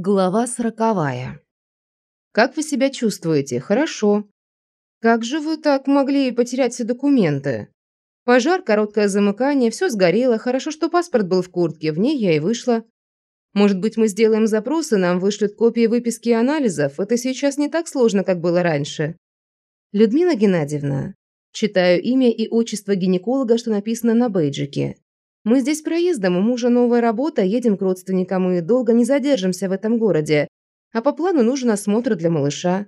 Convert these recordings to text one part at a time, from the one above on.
Глава сороковая. «Как вы себя чувствуете? Хорошо. Как же вы так могли потерять все документы? Пожар, короткое замыкание, все сгорело. Хорошо, что паспорт был в куртке, в ней я и вышла. Может быть, мы сделаем запросы, нам вышлют копии выписки и анализов? Это сейчас не так сложно, как было раньше. Людмила Геннадьевна. Читаю имя и отчество гинеколога, что написано на бейджике. Мы здесь проездом, у мужа новая работа, едем к родственникам и долго не задержимся в этом городе. А по плану нужен осмотр для малыша.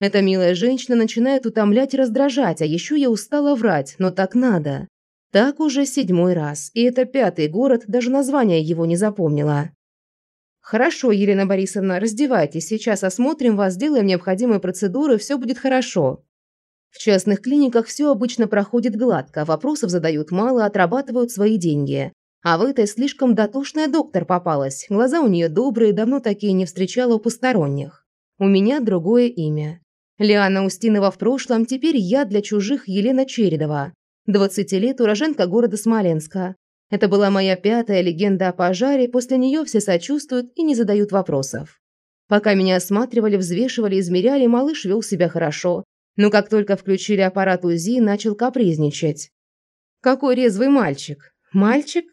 Эта милая женщина начинает утомлять и раздражать, а еще я устала врать, но так надо. Так уже седьмой раз, и это пятый город, даже название его не запомнила. «Хорошо, Елена Борисовна, раздевайтесь, сейчас осмотрим вас, сделаем необходимые процедуры, все будет хорошо». В частных клиниках все обычно проходит гладко, вопросов задают мало, отрабатывают свои деньги. А в этой слишком дотошная доктор попалась. Глаза у нее добрые, давно такие не встречала у посторонних. У меня другое имя. Лиана Устинова в прошлом, теперь я для чужих Елена Чередова. 20 лет, уроженка города Смоленска. Это была моя пятая легенда о пожаре, после нее все сочувствуют и не задают вопросов. Пока меня осматривали, взвешивали, измеряли, малыш вел себя хорошо. Но как только включили аппарат УЗИ, начал капризничать. «Какой резвый мальчик! Мальчик?»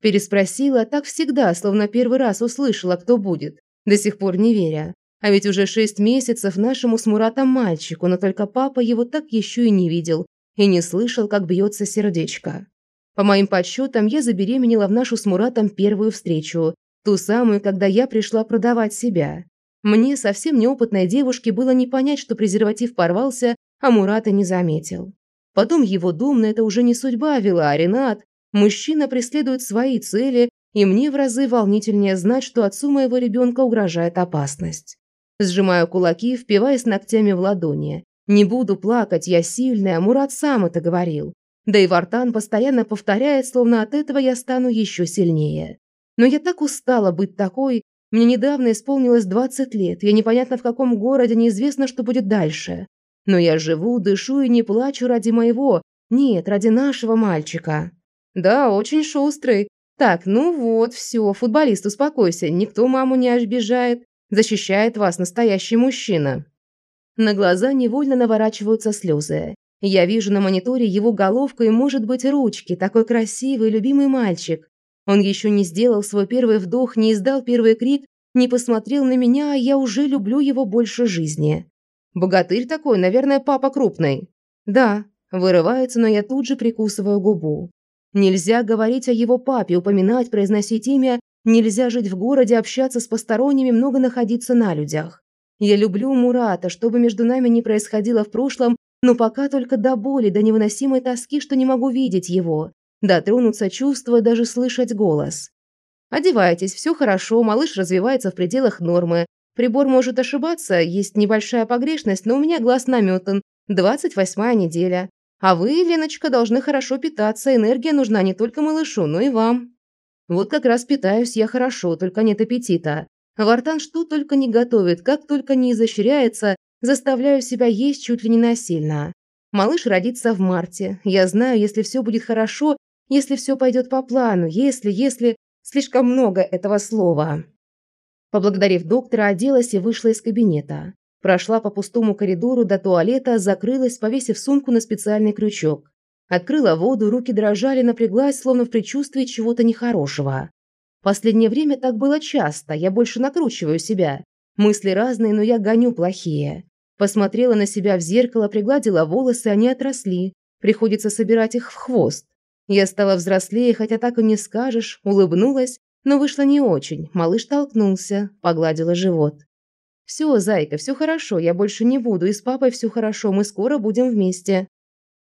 Переспросила так всегда, словно первый раз услышала, кто будет, до сих пор не веря. А ведь уже шесть месяцев нашему с Муратом мальчику, но только папа его так еще и не видел и не слышал, как бьется сердечко. По моим подсчетам, я забеременела в нашу с Муратом первую встречу, ту самую, когда я пришла продавать себя. Мне, совсем неопытной девушке, было не понять, что презерватив порвался, а Мурата не заметил. Потом его дом, но это уже не судьба вела, а Ренат. Мужчина преследует свои цели, и мне в разы волнительнее знать, что отцу моего ребенка угрожает опасность. Сжимаю кулаки, впиваясь ногтями в ладони. Не буду плакать, я сильная, Мурат сам это говорил. Да и Вартан постоянно повторяет, словно от этого я стану еще сильнее. Но я так устала быть такой, мне недавно исполнилось 20 лет, я непонятно в каком городе, неизвестно, что будет дальше. Но я живу, дышу и не плачу ради моего, нет, ради нашего мальчика. Да, очень шустрый. Так, ну вот, все, футболист, успокойся, никто маму не обижает, защищает вас настоящий мужчина. На глаза невольно наворачиваются слезы. Я вижу на мониторе его головку и, может быть, ручки, такой красивый, любимый мальчик. Он еще не сделал свой первый вдох, не издал первый крик, не посмотрел на меня, а я уже люблю его больше жизни. Богатырь такой, наверное, папа крупный. Да, вырывается, но я тут же прикусываю губу. Нельзя говорить о его папе, упоминать, произносить имя, нельзя жить в городе, общаться с посторонними, много находиться на людях. Я люблю Мурата, что бы между нами ни происходило в прошлом, но пока только до боли, до невыносимой тоски, что не могу видеть его дотронуться чувства, даже слышать голос. Одевайтесь, все хорошо, малыш развивается в пределах нормы. Прибор может ошибаться, есть небольшая погрешность, но у меня глаз наметан. 28-я неделя. А вы, Леночка, должны хорошо питаться, энергия нужна не только малышу, но и вам. Вот как раз питаюсь я хорошо, только нет аппетита. Вартан что только не готовит, как только не изощряется, заставляю себя есть чуть ли не насильно. Малыш родится в марте. Я знаю, если все будет хорошо, если все пойдет по плану, если, если... Слишком много этого слова. Поблагодарив доктора, оделась и вышла из кабинета. Прошла по пустому коридору до туалета, закрылась, повесив сумку на специальный крючок. Открыла воду, руки дрожали, напряглась, словно в предчувствии чего-то нехорошего. Последнее время так было часто, я больше накручиваю себя. Мысли разные, но я гоню плохие. Посмотрела на себя в зеркало, пригладила волосы, они отросли. Приходится собирать их в хвост. Я стала взрослее, хотя так и не скажешь, улыбнулась, но вышло не очень. Малыш толкнулся, погладила живот. «Все, зайка, все хорошо, я больше не буду, и с папой все хорошо, мы скоро будем вместе».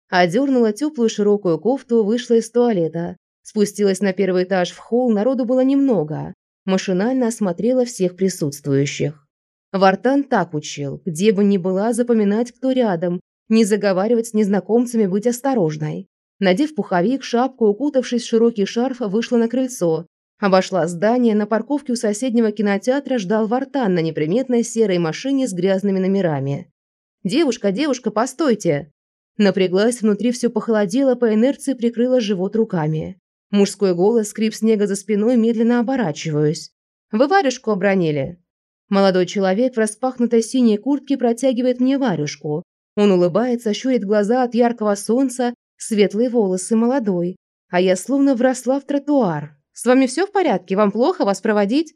Одернула теплую широкую кофту, вышла из туалета. Спустилась на первый этаж в холл, народу было немного. Машинально осмотрела всех присутствующих. Вартан так учил, где бы ни была, запоминать, кто рядом, не заговаривать с незнакомцами, быть осторожной. Надев пуховик, шапку, укутавшись в широкий шарф, вышла на крыльцо. Обошла здание, на парковке у соседнего кинотеатра ждал Вартан на неприметной серой машине с грязными номерами. «Девушка, девушка, постойте!» Напряглась, внутри все похолодело, по инерции прикрыла живот руками. Мужской голос, скрип снега за спиной, медленно оборачиваюсь. Вы варежку обронили?» Молодой человек в распахнутой синей куртке протягивает мне варежку. Он улыбается, щурит глаза от яркого солнца, светлые волосы молодой. А я словно вросла в тротуар. «С вами все в порядке? Вам плохо? Вас проводить?»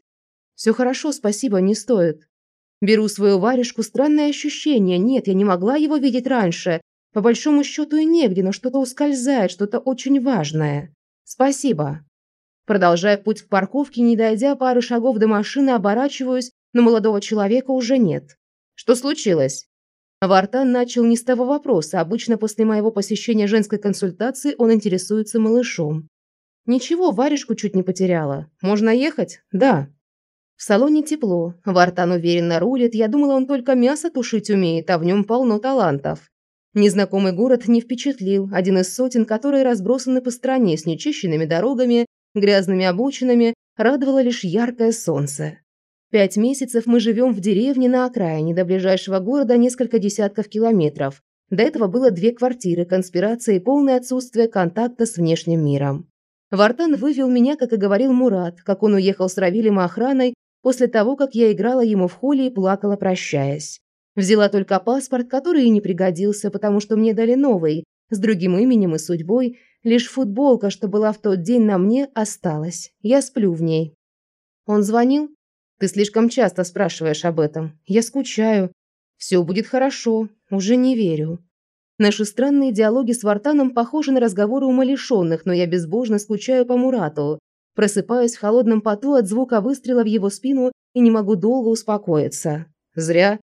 «Все хорошо, спасибо, не стоит». Беру свою варежку, странное ощущение. Нет, я не могла его видеть раньше. По большому счету и негде, но что-то ускользает, что-то очень важное. Спасибо. Продолжая путь к парковке, не дойдя пары шагов до машины, оборачиваюсь, но молодого человека уже нет. Что случилось? Вартан начал не с того вопроса. Обычно после моего посещения женской консультации он интересуется малышом. Ничего, варежку чуть не потеряла. Можно ехать? Да. В салоне тепло. Вартан уверенно рулит. Я думала, он только мясо тушить умеет, а в нем полно талантов. Незнакомый город не впечатлил. Один из сотен, которые разбросаны по стране с нечищенными дорогами, грязными обочинами, радовало лишь яркое солнце. Пять месяцев мы живем в деревне на окраине, до ближайшего города несколько десятков километров. До этого было две квартиры, конспирация и полное отсутствие контакта с внешним миром. Вартан вывел меня, как и говорил Мурат, как он уехал с Равилем и охраной после того, как я играла ему в холле и плакала, прощаясь. Взяла только паспорт, который и не пригодился, потому что мне дали новый, с другим именем и судьбой. Лишь футболка, что была в тот день на мне, осталась. Я сплю в ней. Он звонил? Ты слишком часто спрашиваешь об этом. Я скучаю. Все будет хорошо. Уже не верю. Наши странные диалоги с Вартаном похожи на разговоры умалишенных, но я безбожно скучаю по Мурату. Просыпаюсь в холодном поту от звука выстрела в его спину и не могу долго успокоиться. Зря.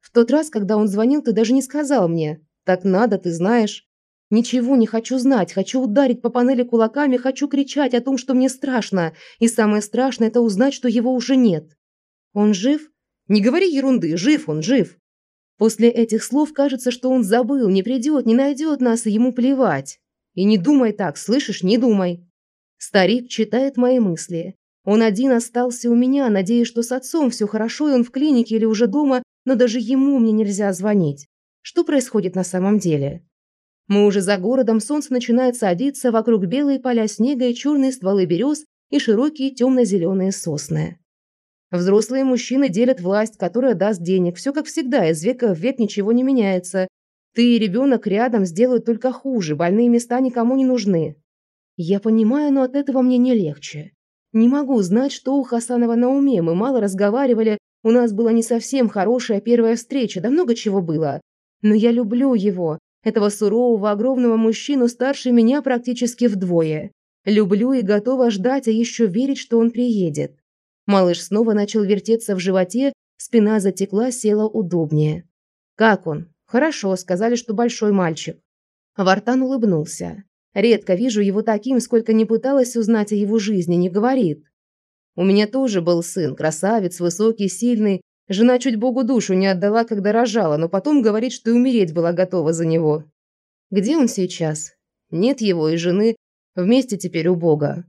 В тот раз, когда он звонил, ты даже не сказал мне. Так надо, ты знаешь. Ничего не хочу знать, хочу ударить по панели кулаками, хочу кричать о том, что мне страшно. И самое страшное – это узнать, что его уже нет. Он жив? Не говори ерунды, жив он, жив. После этих слов кажется, что он забыл, не придет, не найдет нас, и ему плевать. И не думай так, слышишь, не думай. Старик читает мои мысли. Он один остался у меня, надеясь, что с отцом все хорошо, и он в клинике или уже дома, но даже ему мне нельзя звонить. Что происходит на самом деле? Мы уже за городом, солнце начинает садиться, вокруг белые поля снега и черные стволы берез и широкие темно-зеленые сосны. Взрослые мужчины делят власть, которая даст денег. Все как всегда, из века в век ничего не меняется. Ты и ребенок рядом сделают только хуже, больные места никому не нужны. Я понимаю, но от этого мне не легче. Не могу знать, что у Хасанова на уме, мы мало разговаривали, у нас была не совсем хорошая первая встреча, да много чего было. Но я люблю его, этого сурового, огромного мужчину старше меня практически вдвое. Люблю и готова ждать, а еще верить, что он приедет. Малыш снова начал вертеться в животе, спина затекла, села удобнее. «Как он?» «Хорошо, сказали, что большой мальчик». Вартан улыбнулся. «Редко вижу его таким, сколько не пыталась узнать о его жизни, не говорит. У меня тоже был сын, красавец, высокий, сильный. Жена чуть Богу душу не отдала, когда рожала, но потом говорит, что и умереть была готова за него. Где он сейчас? Нет его и жены. Вместе теперь у Бога.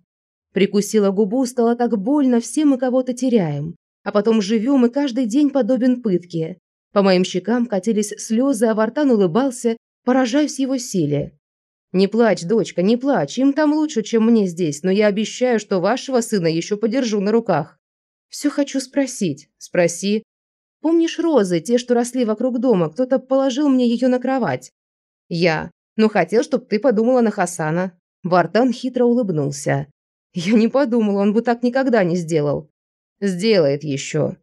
Прикусила губу, стало так больно, все мы кого-то теряем. А потом живем, и каждый день подобен пытке. По моим щекам катились слезы, а Вартан улыбался, поражаясь его силе. «Не плачь, дочка, не плачь, им там лучше, чем мне здесь, но я обещаю, что вашего сына еще подержу на руках». «Все хочу спросить». «Спроси». «Помнишь розы, те, что росли вокруг дома? Кто-то положил мне ее на кровать?» «Я. Но хотел, чтобы ты подумала на Хасана». Вартан хитро улыбнулся. «Я не подумала, он бы так никогда не сделал». «Сделает еще».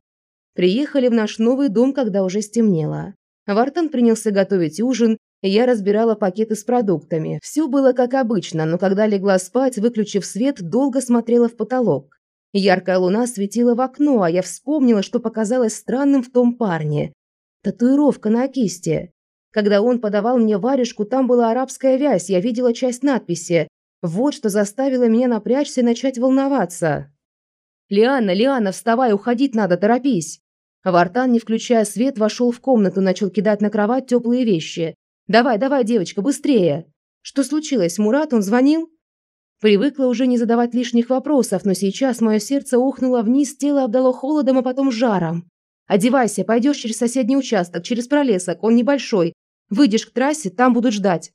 Приехали в наш новый дом, когда уже стемнело. Вартан принялся готовить ужин, я разбирала пакеты с продуктами. Все было как обычно, но когда легла спать, выключив свет, долго смотрела в потолок. Яркая луна светила в окно, а я вспомнила, что показалось странным в том парне. Татуировка на кисти. Когда он подавал мне варежку, там была арабская вязь, я видела часть надписи. Вот что заставило меня напрячься и начать волноваться. «Лиана, Лиана, вставай, уходить надо, торопись!» Вартан, не включая свет, вошел в комнату, начал кидать на кровать теплые вещи. Давай, давай, девочка, быстрее. Что случилось? Мурат, он звонил? Привыкла уже не задавать лишних вопросов, но сейчас мое сердце ухнуло вниз, тело обдало холодом, а потом жаром. Одевайся, пойдешь через соседний участок, через пролесок, он небольшой. Выйдешь к трассе, там будут ждать.